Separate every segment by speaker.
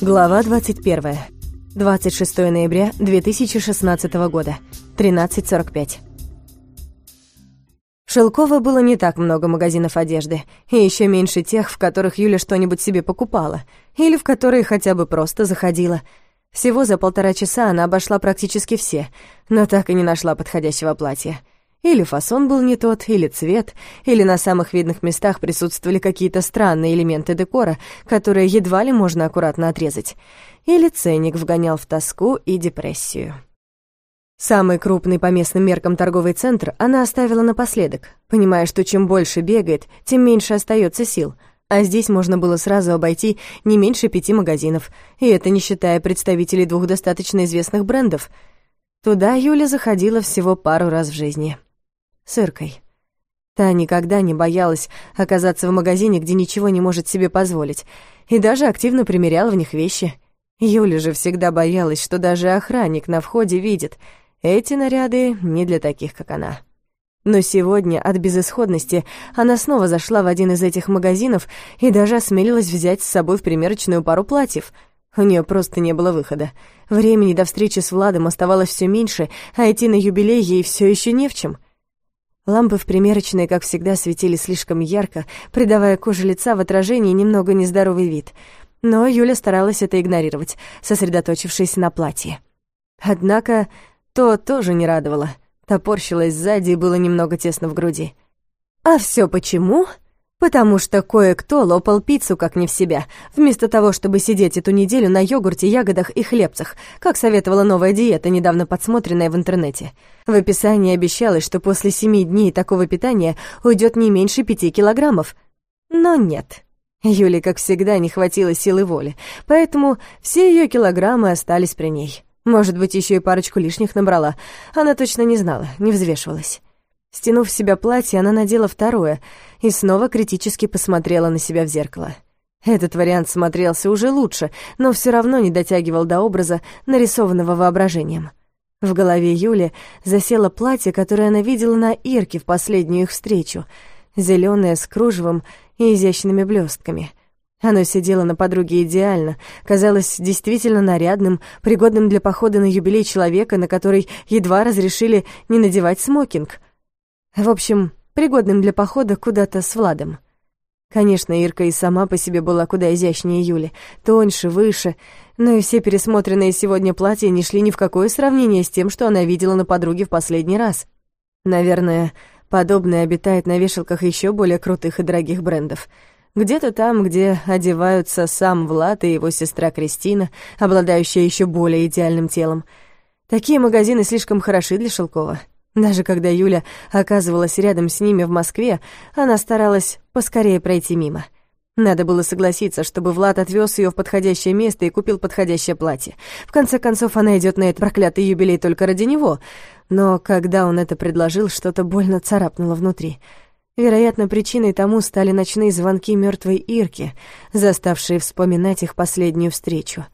Speaker 1: Глава 21. 26 ноября 2016 года. 13.45. В Шелково было не так много магазинов одежды, и еще меньше тех, в которых Юля что-нибудь себе покупала, или в которые хотя бы просто заходила. Всего за полтора часа она обошла практически все, но так и не нашла подходящего платья. Или фасон был не тот, или цвет, или на самых видных местах присутствовали какие-то странные элементы декора, которые едва ли можно аккуратно отрезать. Или ценник вгонял в тоску и депрессию. Самый крупный по местным меркам торговый центр она оставила напоследок, понимая, что чем больше бегает, тем меньше остается сил, а здесь можно было сразу обойти не меньше пяти магазинов, и это не считая представителей двух достаточно известных брендов. Туда Юля заходила всего пару раз в жизни с Иркой. Та никогда не боялась оказаться в магазине, где ничего не может себе позволить, и даже активно примеряла в них вещи. Юля же всегда боялась, что даже охранник на входе видит. Эти наряды не для таких, как она. Но сегодня от безысходности она снова зашла в один из этих магазинов и даже осмелилась взять с собой в примерочную пару платьев. У нее просто не было выхода. Времени до встречи с Владом оставалось все меньше, а идти на юбилей ей все еще не в чем — Лампы в примерочной, как всегда, светили слишком ярко, придавая коже лица в отражении немного нездоровый вид. Но Юля старалась это игнорировать, сосредоточившись на платье. Однако то тоже не радовало. Топорщилась сзади и было немного тесно в груди. «А все почему?» Потому что кое-кто лопал пиццу как не в себя, вместо того, чтобы сидеть эту неделю на йогурте, ягодах и хлебцах, как советовала новая диета, недавно подсмотренная в интернете. В описании обещалось, что после семи дней такого питания уйдет не меньше пяти килограммов. Но нет. Юле, как всегда, не хватило силы воли, поэтому все ее килограммы остались при ней. Может быть, еще и парочку лишних набрала. Она точно не знала, не взвешивалась. Стянув с себя платье, она надела второе и снова критически посмотрела на себя в зеркало. Этот вариант смотрелся уже лучше, но все равно не дотягивал до образа, нарисованного воображением. В голове Юли засело платье, которое она видела на Ирке в последнюю их встречу, зеленое с кружевом и изящными блестками. Оно сидело на подруге идеально, казалось действительно нарядным, пригодным для похода на юбилей человека, на который едва разрешили не надевать смокинг — в общем, пригодным для похода куда-то с Владом. Конечно, Ирка и сама по себе была куда изящнее Юли, тоньше, выше, но и все пересмотренные сегодня платья не шли ни в какое сравнение с тем, что она видела на подруге в последний раз. Наверное, подобное обитает на вешалках еще более крутых и дорогих брендов. Где-то там, где одеваются сам Влад и его сестра Кристина, обладающая еще более идеальным телом. Такие магазины слишком хороши для Шелкова. Даже когда Юля оказывалась рядом с ними в Москве, она старалась поскорее пройти мимо. Надо было согласиться, чтобы Влад отвез ее в подходящее место и купил подходящее платье. В конце концов, она идет на этот проклятый юбилей только ради него. Но когда он это предложил, что-то больно царапнуло внутри. Вероятно, причиной тому стали ночные звонки мертвой Ирки, заставшие вспоминать их последнюю встречу.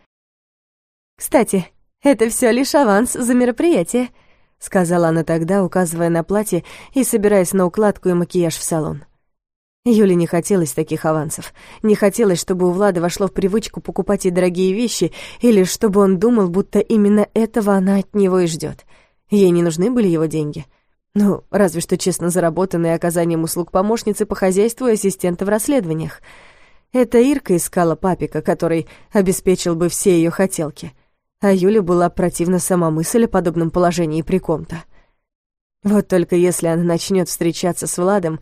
Speaker 1: «Кстати, это все лишь аванс за мероприятие», — сказала она тогда, указывая на платье и собираясь на укладку и макияж в салон. Юле не хотелось таких авансов. Не хотелось, чтобы у Влада вошло в привычку покупать ей дорогие вещи, или чтобы он думал, будто именно этого она от него и ждет. Ей не нужны были его деньги. Ну, разве что честно заработанные оказанием услуг помощницы по хозяйству и ассистента в расследованиях. Это Ирка искала папика, который обеспечил бы все ее хотелки — а Юле была противна сама мысль о подобном положении при ком-то. Вот только если она начнет встречаться с Владом,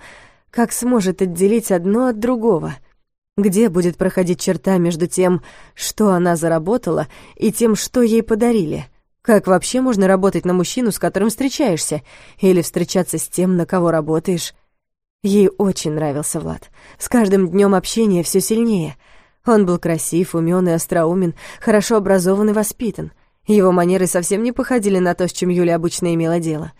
Speaker 1: как сможет отделить одно от другого? Где будет проходить черта между тем, что она заработала, и тем, что ей подарили? Как вообще можно работать на мужчину, с которым встречаешься, или встречаться с тем, на кого работаешь? Ей очень нравился Влад. С каждым днем общения все сильнее — он был красив, умен и остроумен, хорошо образован и воспитан. Его манеры совсем не походили на то, с чем Юля обычно имела дело.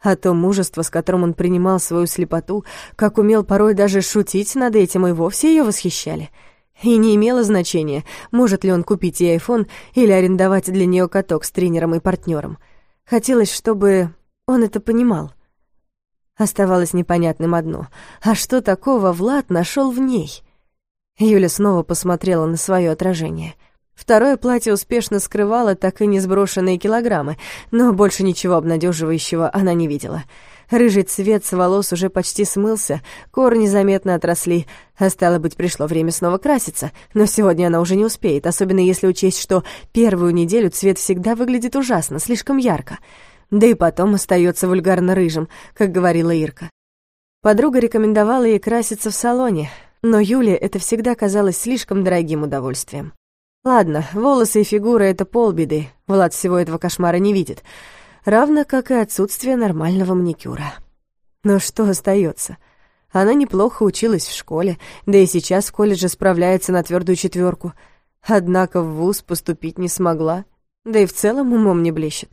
Speaker 1: А то мужество, с которым он принимал свою слепоту, как умел порой даже шутить над этим, и вовсе ее восхищали. И не имело значения, может ли он купить ей айфон или арендовать для нее каток с тренером и партнером. Хотелось, чтобы он это понимал. Оставалось непонятным одно. А что такого Влад нашел в ней — Юля снова посмотрела на свое отражение. Второе платье успешно скрывало так и не сброшенные килограммы, но больше ничего обнадеживающего она не видела. Рыжий цвет с волос уже почти смылся, корни заметно отросли, а стало быть, пришло время снова краситься, но сегодня она уже не успеет, особенно если учесть, что первую неделю цвет всегда выглядит ужасно, слишком ярко. Да и потом остается вульгарно рыжим, как говорила Ирка. Подруга рекомендовала ей краситься в салоне, но Юле это всегда казалось слишком дорогим удовольствием. Ладно, волосы и фигура — это полбеды, Влад всего этого кошмара не видит, равно как и отсутствие нормального маникюра. Но что остается? Она неплохо училась в школе, да и сейчас в колледже справляется на твердую четверку. Однако в вуз поступить не смогла, да и в целом умом не блещет.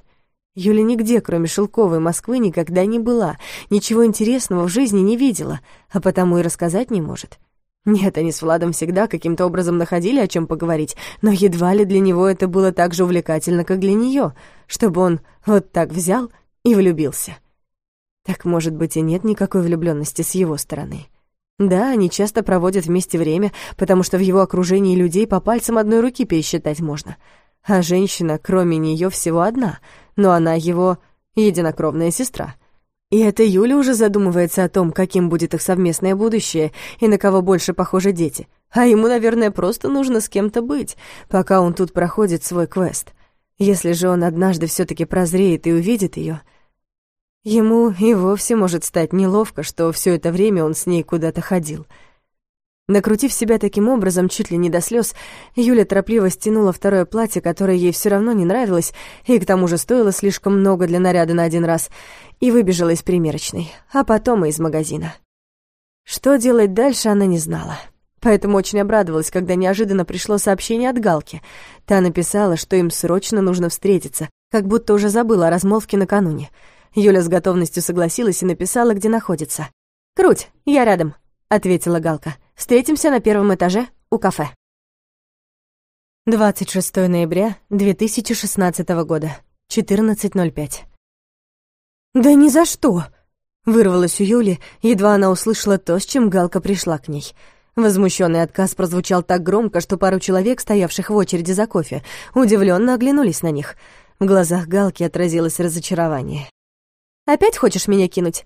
Speaker 1: Юля нигде, кроме Шелковой Москвы, никогда не была, ничего интересного в жизни не видела, а потому и рассказать не может. Нет, они с Владом всегда каким-то образом находили о чем поговорить, но едва ли для него это было так же увлекательно, как для нее, чтобы он вот так взял и влюбился. Так, может быть, и нет никакой влюбленности с его стороны. Да, они часто проводят вместе время, потому что в его окружении людей по пальцам одной руки пересчитать можно. А женщина, кроме нее, всего одна, но она его единокровная сестра — и это Юля уже задумывается о том, каким будет их совместное будущее и на кого больше похожи дети. А ему, наверное, просто нужно с кем-то быть, пока он тут проходит свой квест. Если же он однажды все таки прозреет и увидит ее, ему и вовсе может стать неловко, что все это время он с ней куда-то ходил — Накрутив себя таким образом, чуть ли не до слез, Юля торопливо стянула второе платье, которое ей все равно не нравилось, и к тому же стоило слишком много для наряда на один раз, и выбежала из примерочной, а потом и из магазина. Что делать дальше, она не знала. Поэтому очень обрадовалась, когда неожиданно пришло сообщение от Галки. Та написала, что им срочно нужно встретиться, как будто уже забыла о размолвке накануне. Юля с готовностью согласилась и написала, где находится. «Круть, я рядом», — ответила Галка. Встретимся на первом этаже у кафе. 26 ноября 2016 года, 14.05. «Да ни за что!» — вырвалась у Юли, едва она услышала то, с чем Галка пришла к ней. Возмущенный отказ прозвучал так громко, что пару человек, стоявших в очереди за кофе, удивленно оглянулись на них. В глазах Галки отразилось разочарование. «Опять хочешь меня кинуть?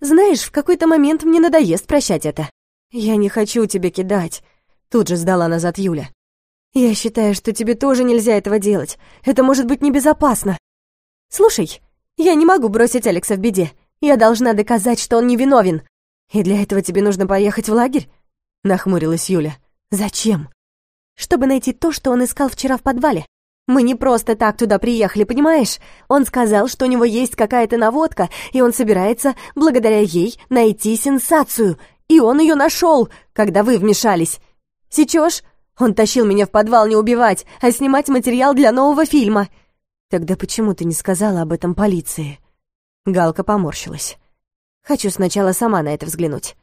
Speaker 1: Знаешь, в какой-то момент мне надоест прощать это. «Я не хочу тебя кидать», — тут же сдала назад Юля. «Я считаю, что тебе тоже нельзя этого делать. Это может быть небезопасно. Слушай, я не могу бросить Алекса в беде. Я должна доказать, что он невиновен. И для этого тебе нужно поехать в лагерь?» — нахмурилась Юля. «Зачем?» «Чтобы найти то, что он искал вчера в подвале. Мы не просто так туда приехали, понимаешь? Он сказал, что у него есть какая-то наводка, и он собирается, благодаря ей, найти сенсацию. И он ее нашел, когда вы вмешались. Сечешь? Он тащил меня в подвал не убивать, а снимать материал для нового фильма. Тогда почему ты не сказала об этом полиции? Галка поморщилась. Хочу сначала сама на это взглянуть.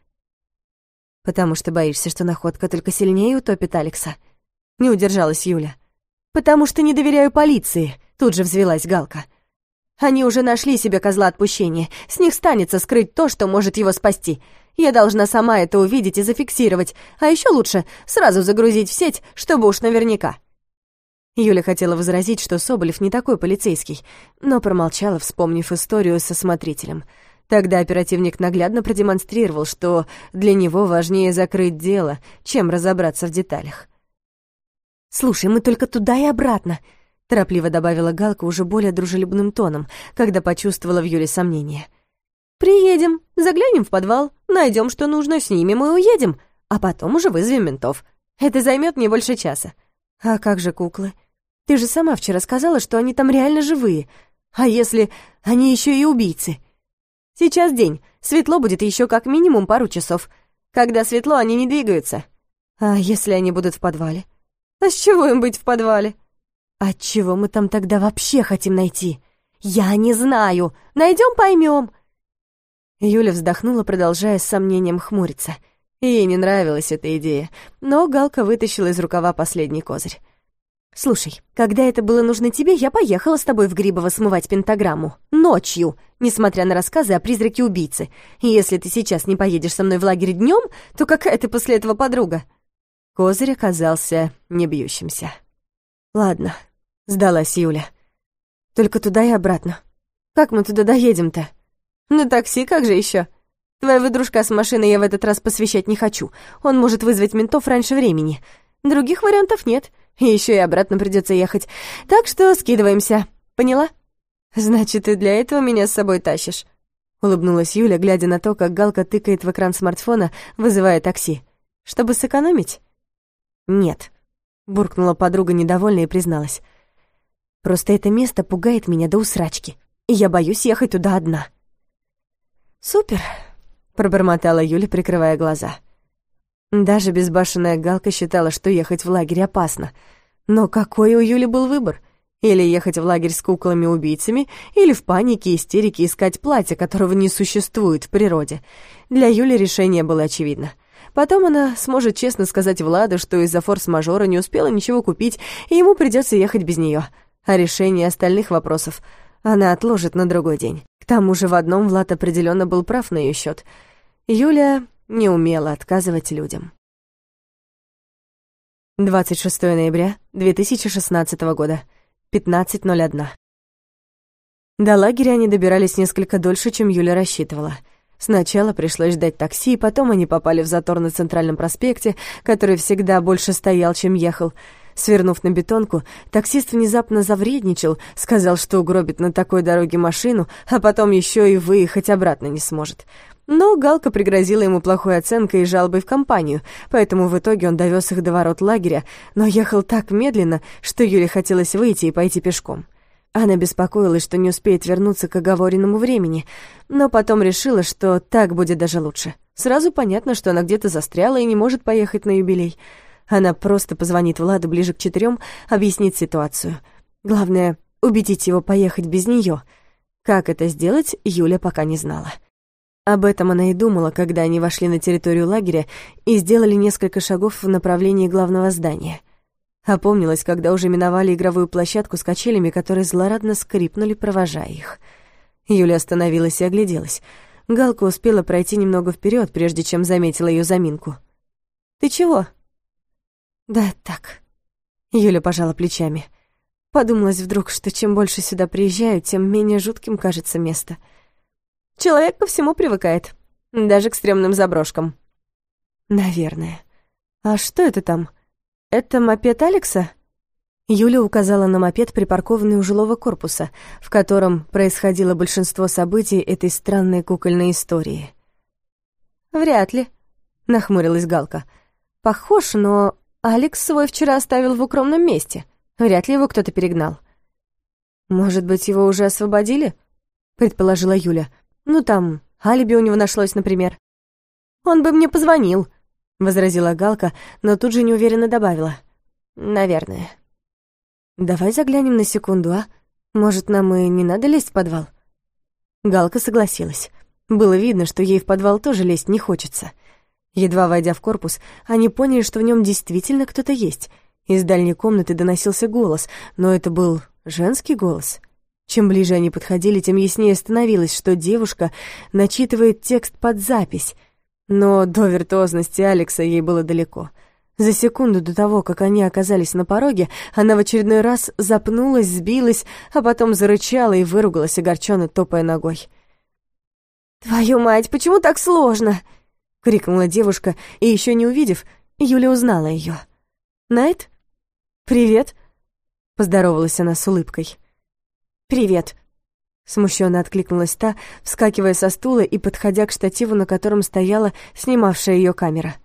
Speaker 1: Потому что боишься, что находка только сильнее утопит Алекса? Не удержалась Юля. Потому что не доверяю полиции, тут же взвелась Галка. Они уже нашли себе козла отпущения. С них станется скрыть то, что может его спасти. Я должна сама это увидеть и зафиксировать, а еще лучше сразу загрузить в сеть, чтобы уж наверняка. Юля хотела возразить, что Соболев не такой полицейский, но промолчала, вспомнив историю со смотрителем. Тогда оперативник наглядно продемонстрировал, что для него важнее закрыть дело, чем разобраться в деталях. «Слушай, мы только туда и обратно», — торопливо добавила Галка уже более дружелюбным тоном, когда почувствовала в Юле сомнение. «Приедем, заглянем в подвал, найдем, что нужно, снимем и уедем, а потом уже вызовем ментов. Это займет не больше часа». «А как же куклы? Ты же сама вчера сказала, что они там реально живые. А если они еще и убийцы?» «Сейчас день, светло будет еще как минимум пару часов. Когда светло, они не двигаются». «А если они будут в подвале?» «А с чего им быть в подвале?» «А чего мы там тогда вообще хотим найти?» «Я не знаю. Найдем, поймем. Юля вздохнула, продолжая с сомнением хмуриться. Ей не нравилась эта идея, но Галка вытащила из рукава последний козырь. «Слушай, когда это было нужно тебе, я поехала с тобой в Грибово смывать пентаграмму. Ночью, несмотря на рассказы о призраке убийцы. И если ты сейчас не поедешь со мной в лагерь днем, то какая ты после этого подруга?» Козырь оказался не бьющимся. Ладно, сдалась Юля. Только туда и обратно. Как мы туда доедем-то? На такси, как же еще? Твоего дружка с машиной я в этот раз посвящать не хочу. Он может вызвать ментов раньше времени. Других вариантов нет. И еще и обратно придется ехать. Так что скидываемся. Поняла? Значит, ты для этого меня с собой тащишь. Улыбнулась Юля, глядя на то, как Галка тыкает в экран смартфона, вызывая такси. Чтобы сэкономить? Нет. Буркнула подруга недовольно и призналась. Просто это место пугает меня до усрачки, и я боюсь ехать туда одна. Супер, пробормотала Юля, прикрывая глаза. Даже безбашенная Галка считала, что ехать в лагерь опасно. Но какой у Юли был выбор? Или ехать в лагерь с куклами-убийцами, или в панике и истерике искать платье, которого не существует в природе. Для Юли решение было очевидно. Потом она сможет честно сказать Владу, что из-за форс-мажора не успела ничего купить, и ему придется ехать без нее. А решение остальных вопросов она отложит на другой день. К тому же в одном Влад определенно был прав на ее счет. Юля не умела отказывать людям. 26 ноября 2016 года, 15.01. До лагеря они добирались несколько дольше, чем Юля рассчитывала. Сначала пришлось ждать такси, потом они попали в затор на Центральном проспекте, который всегда больше стоял, чем ехал. Свернув на бетонку, таксист внезапно завредничал, сказал, что угробит на такой дороге машину, а потом еще и выехать обратно не сможет. Но Галка пригрозила ему плохой оценкой и жалобой в компанию, поэтому в итоге он довез их до ворот лагеря, но ехал так медленно, что Юле хотелось выйти и пойти пешком. Она беспокоилась, что не успеет вернуться к оговоренному времени, но потом решила, что так будет даже лучше. Сразу понятно, что она где-то застряла и не может поехать на юбилей. Она просто позвонит Владу ближе к четырем, объяснит ситуацию. Главное — убедить его поехать без нее. Как это сделать, Юля пока не знала. Об этом она и думала, когда они вошли на территорию лагеря и сделали несколько шагов в направлении главного здания. Опомнилась, когда уже миновали игровую площадку с качелями, которые злорадно скрипнули, провожая их. Юля остановилась и огляделась. Галка успела пройти немного вперед, прежде чем заметила ее заминку. «Ты чего?» «Да так». Юля пожала плечами. Подумалось вдруг, что чем больше сюда приезжаю, тем менее жутким кажется место — Человек ко всему привыкает, даже к стрёмным заброшкам. Наверное. А что это там? Это мопед Алекса? Юля указала на мопед, припаркованный у жилого корпуса, в котором происходило большинство событий этой странной кукольной истории. «Вряд ли», — нахмурилась Галка. «Похож, но Алекс свой вчера оставил в укромном месте. Вряд ли его кто-то перегнал». «Может быть, его уже освободили?» — предположила Юля. Ну, там, алиби у него нашлось, например. «Он бы мне позвонил», — возразила Галка, но тут же неуверенно добавила. «Наверное». «Давай заглянем на секунду, а? Может, нам и не надо лезть в подвал?» Галка согласилась. Было видно, что ей в подвал тоже лезть не хочется. Едва войдя в корпус, они поняли, что в нем действительно кто-то есть. Из дальней комнаты доносился голос, но это был женский голос — чем ближе они подходили, тем яснее становилось, что девушка начитывает текст под запись. Но до виртуозности Алекса ей было далеко. За секунду до того, как они оказались на пороге, она в очередной раз запнулась, сбилась, а потом зарычала и выругалась, огорченно топая ногой. «Твою мать, почему так сложно?» — крикнула девушка, и еще не увидев, Юля узнала ее. «Найт? Привет!» — поздоровалась она с улыбкой. «Привет!» Смущенно откликнулась та, вскакивая со стула и подходя к штативу, на котором стояла снимавшая ее камера.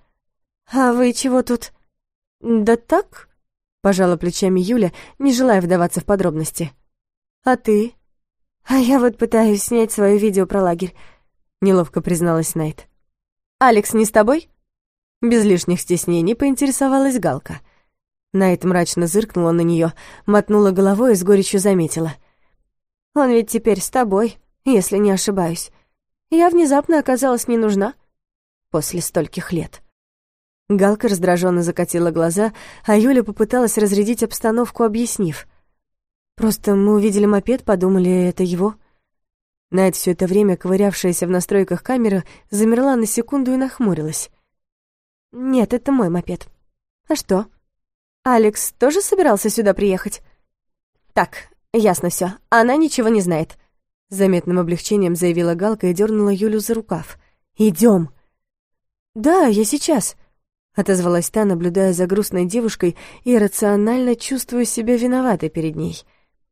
Speaker 1: «А вы чего тут?» «Да так?» — пожала плечами Юля, не желая вдаваться в подробности. «А ты?» «А я вот пытаюсь снять свое видео про лагерь», — неловко призналась Найт. «Алекс не с тобой?» Без лишних стеснений поинтересовалась Галка. Найт мрачно зыркнула на нее, мотнула головой и с горечью заметила — он ведь теперь с тобой, если не ошибаюсь. Я внезапно оказалась не нужна после стольких лет». Галка раздраженно закатила глаза, а Юля попыталась разрядить обстановку, объяснив. «Просто мы увидели мопед, подумали, это его». Найт, все это время ковырявшаяся в настройках камеры, замерла на секунду и нахмурилась. «Нет, это мой мопед. А что?» Алекс тоже собирался сюда приехать? Так, ясно все. Она ничего не знает. Заметным облегчением заявила Галка и дернула Юлю за рукав. Идем. Да, я сейчас. Отозвалась та, наблюдая за грустной девушкой и рационально чувствуя себя виноватой перед ней.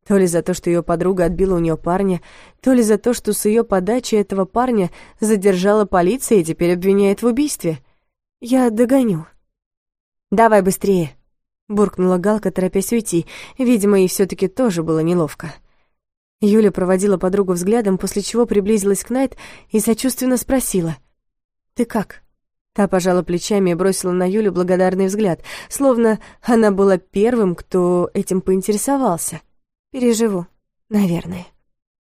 Speaker 1: То ли за то, что ее подруга отбила у нее парня, то ли за то, что с ее подачи этого парня задержала полиция и теперь обвиняет в убийстве. Я догоню. «Давай быстрее», — буркнула Галка, торопясь уйти. Видимо, ей все таки тоже было неловко. Юля проводила подругу взглядом, после чего приблизилась к Найт и сочувственно спросила. «Ты как?» Та пожала плечами и бросила на Юлю благодарный взгляд, словно она была первым, кто этим поинтересовался. Переживу, наверное.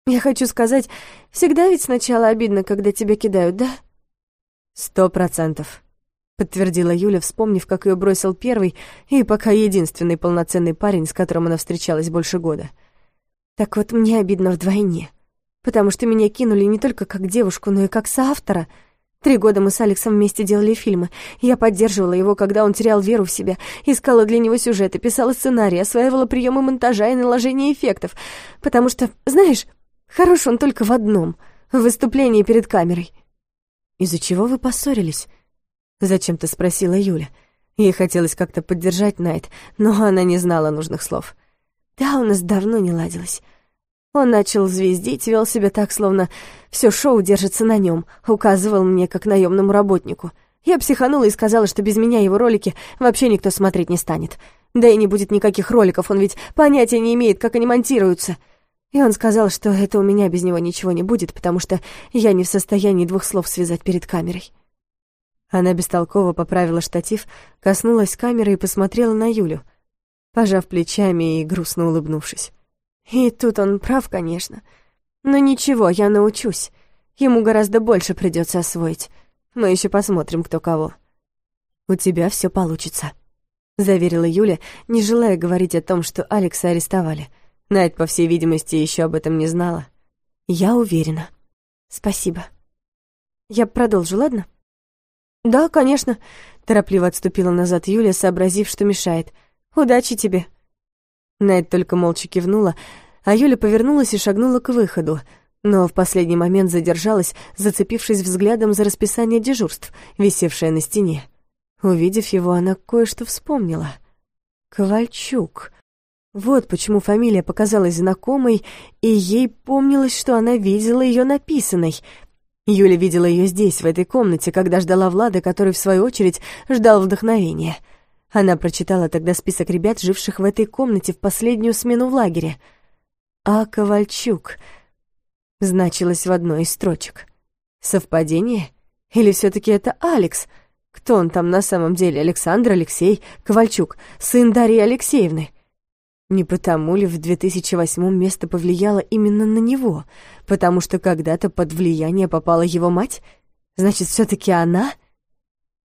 Speaker 1: Я хочу сказать, всегда ведь сначала обидно, когда тебя кидают, да? Сто процентов, подтвердила Юля, вспомнив, как ее бросил первый и пока единственный полноценный парень, с которым она встречалась больше года. Так вот, мне обидно вдвойне, потому что меня кинули не только как девушку, но и как соавтора — Три года мы с Алексом вместе делали фильмы. Я поддерживала его, когда он терял веру в себя, искала для него сюжеты, писала сценарий, осваивала приемы монтажа и наложения эффектов. Потому что, знаешь, хорош он только в одном — в выступлении перед камерой. «Из-за чего вы поссорились?» — зачем-то спросила Юля. Ей хотелось как-то поддержать Найт, но она не знала нужных слов. «Да, у нас давно не ладилось». Он начал звездить, вел себя так, словно все шоу держится на нем, указывал мне как наемному работнику. Я психанула и сказала, что без меня его ролики вообще никто смотреть не станет. Да и не будет никаких роликов, он ведь понятия не имеет, как они монтируются. И он сказал, что это у меня без него ничего не будет, потому что я не в состоянии двух слов связать перед камерой. Она бестолково поправила штатив, коснулась камеры и посмотрела на Юлю, пожав плечами и грустно улыбнувшись. И тут он прав, конечно. Но ничего, я научусь. Ему гораздо больше придется освоить. Мы еще посмотрим, кто кого. У тебя все получится, заверила Юля, не желая говорить о том, что Алекса арестовали. Найт, по всей видимости, еще об этом не знала. Я уверена. Спасибо. Я продолжу, ладно? Да, конечно, торопливо отступила назад Юля, сообразив, что мешает. Удачи тебе. Найт только молча кивнула, а Юля повернулась и шагнула к выходу, но в последний момент задержалась, зацепившись взглядом за расписание дежурств, висевшее на стене. Увидев его, она кое-что вспомнила. Ковальчук. Вот почему фамилия показалась знакомой, и ей помнилось, что она видела ее написанной. Юля видела ее здесь, в этой комнате, когда ждала Влада, который, в свою очередь, ждал вдохновения — она прочитала тогда список ребят, живших в этой комнате в последнюю смену в лагере. А Ковальчук значилось в одной из строчек. Совпадение? Или все таки это Алекс? Кто он там на самом деле? Александр Алексей Ковальчук, сын Дарьи Алексеевны? Не потому ли в 2008 место повлияло именно на него? Потому что когда-то под влияние попала его мать? Значит, все таки она —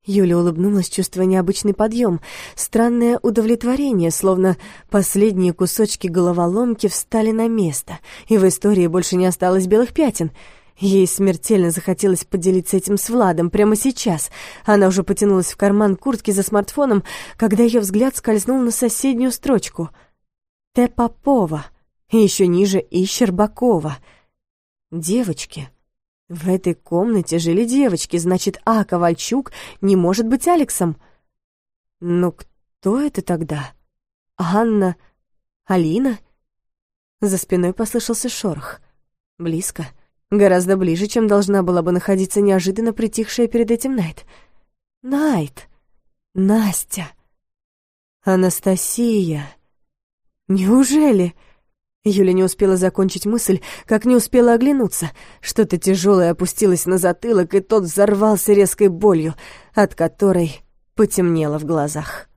Speaker 1: Юля улыбнулась, чувствуя необычный подъем, странное удовлетворение, словно последние кусочки головоломки встали на место, и в истории больше не осталось белых пятен. Ей смертельно захотелось поделиться этим с Владом прямо сейчас. Она уже потянулась в карман куртки за смартфоном, когда ее взгляд скользнул на соседнюю строчку. «Т. Попова» и еще ниже «И. Щербакова». «Девочки». В этой комнате жили девочки, значит, А. Ковальчук не может быть Алексом. Но кто это тогда? Анна? Алина? За спиной послышался шорох. Близко. Гораздо ближе, чем должна была бы находиться неожиданно притихшая перед этим Найт. Найт. Настя. Анастасия. Неужели... Юля не успела закончить мысль, как не успела оглянуться. Что-то тяжелое опустилось на затылок, и тот взорвался резкой болью, от которой потемнело в глазах.